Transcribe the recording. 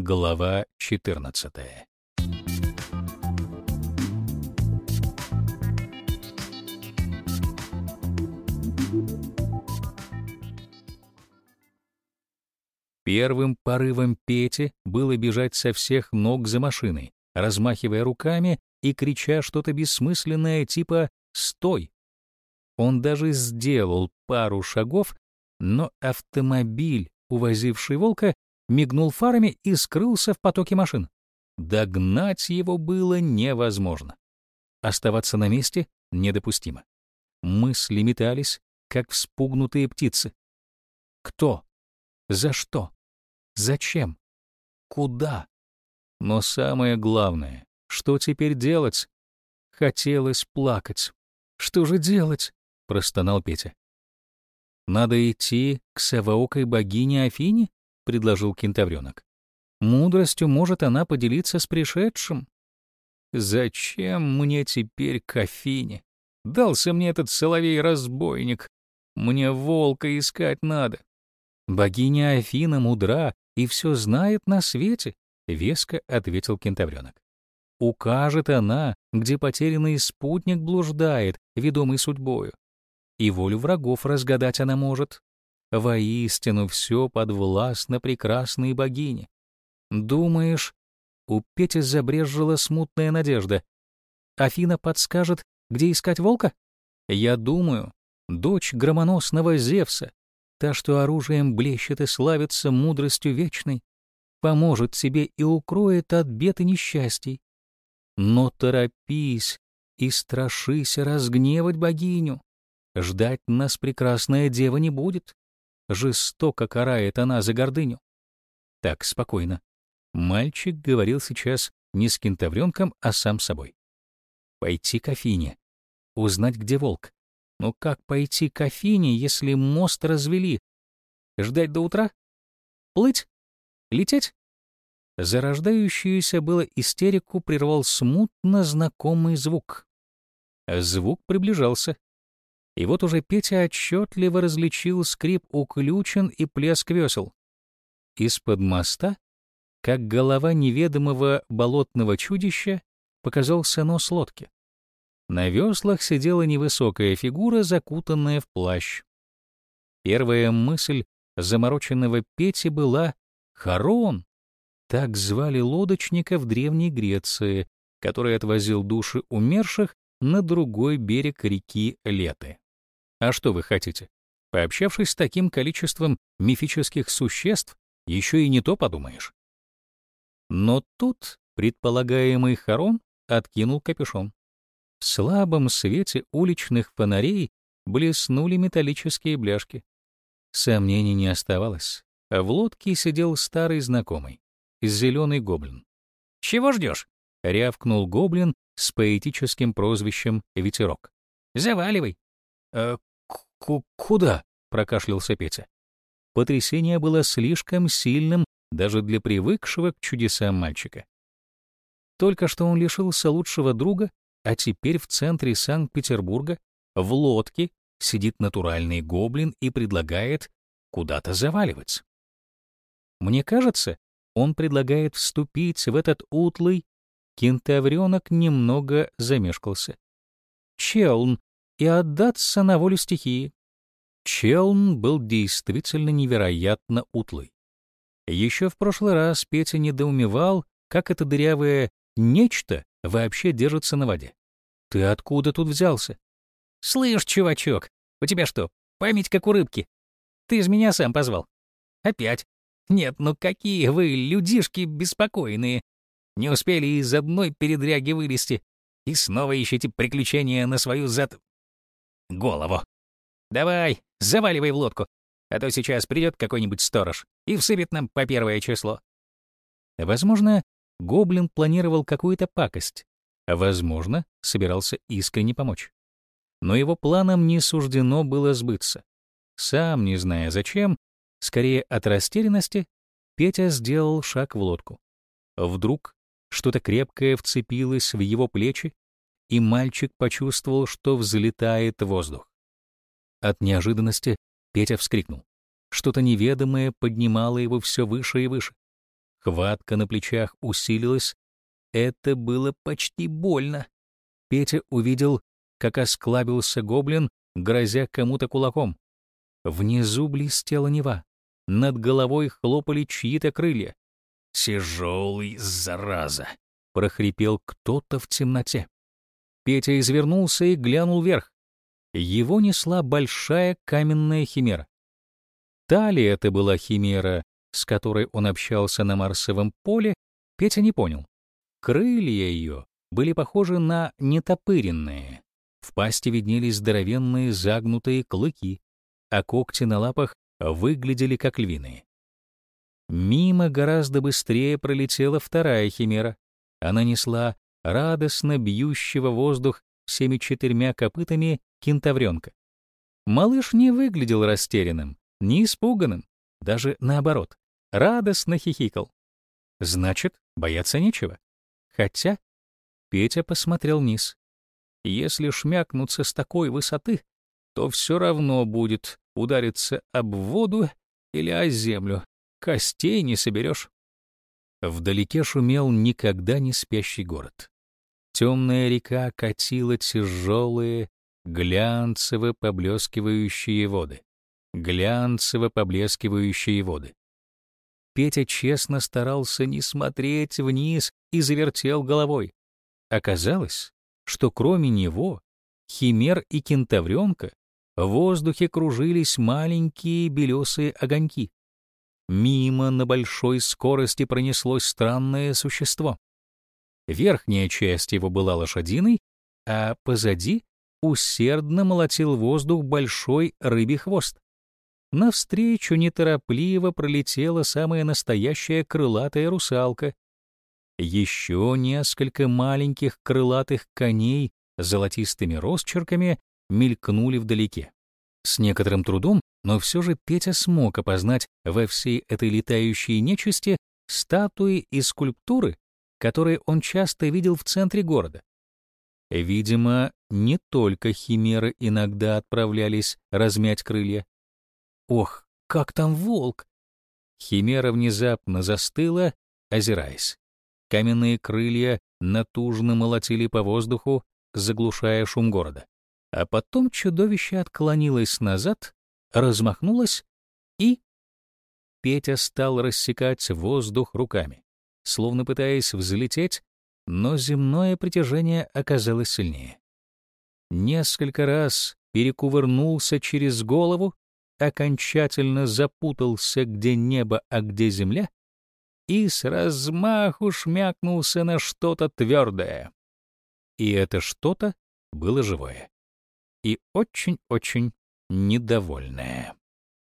Глава 14. Первым порывом Пети было бежать со всех ног за машиной, размахивая руками и крича что-то бессмысленное типа «Стой!». Он даже сделал пару шагов, но автомобиль, увозивший волка, мигнул фарами и скрылся в потоке машин. Догнать его было невозможно. Оставаться на месте недопустимо. Мысли метались, как вспугнутые птицы. Кто? За что? Зачем? Куда? Но самое главное, что теперь делать? Хотелось плакать. Что же делать? простонал Петя. Надо идти к совоокой богине Афине, предложил кентавренок. Мудростью может она поделиться с пришедшим. Зачем мне теперь к Афине? Дался мне этот соловей-разбойник. Мне волка искать надо. Богиня Афина мудра и все знает на свете», — веско ответил кентавренок. «Укажет она, где потерянный спутник блуждает, ведомый судьбою. И волю врагов разгадать она может. Воистину все подвластно прекрасной богине. Думаешь, у Пети забрежжила смутная надежда. Афина подскажет, где искать волка? Я думаю, дочь громоносного Зевса, та, что оружием блещет и славится мудростью вечной, поможет тебе и укроет от бед и несчастий. Но торопись и страшися разгневать богиню. Ждать нас прекрасная дева не будет. Жестоко карает она за гордыню. Так, спокойно. Мальчик говорил сейчас не с кентавренком, а сам собой. Пойти к Афине, узнать, где волк, но как пойти к Афине, если мост развели? Ждать до утра? Плыть? Лететь? Зарождающуюся было истерику прервал смутно знакомый звук. Звук приближался. И вот уже Петя отчетливо различил скрип уключен и плеск весел. Из-под моста, как голова неведомого болотного чудища, показался нос лодки. На веслах сидела невысокая фигура, закутанная в плащ. Первая мысль замороченного Пети была «Харон». Так звали лодочника в Древней Греции, который отвозил души умерших на другой берег реки Леты. А что вы хотите? Пообщавшись с таким количеством мифических существ, еще и не то подумаешь. Но тут предполагаемый Харон откинул капюшон. В слабом свете уличных фонарей блеснули металлические бляшки. Сомнений не оставалось. В лодке сидел старый знакомый, зеленый гоблин. «Чего ждешь?» — рявкнул гоблин с поэтическим прозвищем «Ветерок». «Заваливай». «Э, «Куда?» — прокашлялся Петя. Потрясение было слишком сильным даже для привыкшего к чудесам мальчика. Только что он лишился лучшего друга а теперь в центре Санкт-Петербурга в лодке сидит натуральный гоблин и предлагает куда-то заваливать. Мне кажется, он предлагает вступить в этот утлый, кентавренок немного замешкался. Челн и отдаться на волю стихии. Челн был действительно невероятно утлый. Еще в прошлый раз Петя недоумевал, как это дырявое нечто вообще держится на воде. Ты откуда тут взялся? Слышь, чувачок, у тебя что, память как у рыбки? Ты из меня сам позвал. Опять. Нет, ну какие вы, людишки беспокойные. Не успели из одной передряги вылезти. И снова ищете приключения на свою зад... голову. Давай, заваливай в лодку, а то сейчас придет какой-нибудь сторож и всыпет нам по первое число. Возможно, гоблин планировал какую-то пакость, возможно, собирался искренне помочь. Но его планам не суждено было сбыться. Сам не зная зачем, скорее от растерянности, Петя сделал шаг в лодку. Вдруг что-то крепкое вцепилось в его плечи, и мальчик почувствовал, что взлетает воздух. От неожиданности Петя вскрикнул. Что-то неведомое поднимало его все выше и выше. Хватка на плечах усилилась. Это было почти больно. Петя увидел, как осклабился гоблин, грозя кому-то кулаком. Внизу блестела Нева. Над головой хлопали чьи-то крылья. «Тяжелый, зараза!» — прохрипел кто-то в темноте. Петя извернулся и глянул вверх. Его несла большая каменная химера. Та ли это была химера, с которой он общался на Марсовом поле, Петя не понял. Крылья ее были похожи на нетопыренные. В пасти виднелись здоровенные загнутые клыки, а когти на лапах выглядели как львиные. Мимо гораздо быстрее пролетела вторая химера. Она несла радостно бьющего воздух всеми четырьмя копытами кентавренка. Малыш не выглядел растерянным, не испуганным, даже наоборот, радостно хихикал. Значит, бояться нечего. Хотя Петя посмотрел вниз. Если шмякнуться с такой высоты, то все равно будет удариться об воду или о землю. Костей не соберешь. Вдалеке шумел никогда не спящий город. Темная река катила тяжелые, глянцево поблескивающие воды. Глянцево поблескивающие воды. Петя честно старался не смотреть вниз и завертел головой. Оказалось, что кроме него, химер и кентавренка, в воздухе кружились маленькие белесые огоньки. Мимо на большой скорости пронеслось странное существо. Верхняя часть его была лошадиной, а позади усердно молотил воздух большой рыбий хвост. Навстречу неторопливо пролетела самая настоящая крылатая русалка. Еще несколько маленьких крылатых коней с золотистыми росчерками мелькнули вдалеке. С некоторым трудом, но все же Петя смог опознать во всей этой летающей нечисти статуи и скульптуры, которые он часто видел в центре города. Видимо, не только химеры иногда отправлялись размять крылья. Ох, как там волк! Химера внезапно застыла, озираясь. Каменные крылья натужно молотили по воздуху, заглушая шум города. А потом чудовище отклонилось назад, размахнулось и... Петя стал рассекать воздух руками, словно пытаясь взлететь, но земное притяжение оказалось сильнее. Несколько раз перекувырнулся через голову, окончательно запутался, где небо, а где земля, и с размаху шмякнулся на что-то твердое. И это что-то было живое и очень-очень недовольное.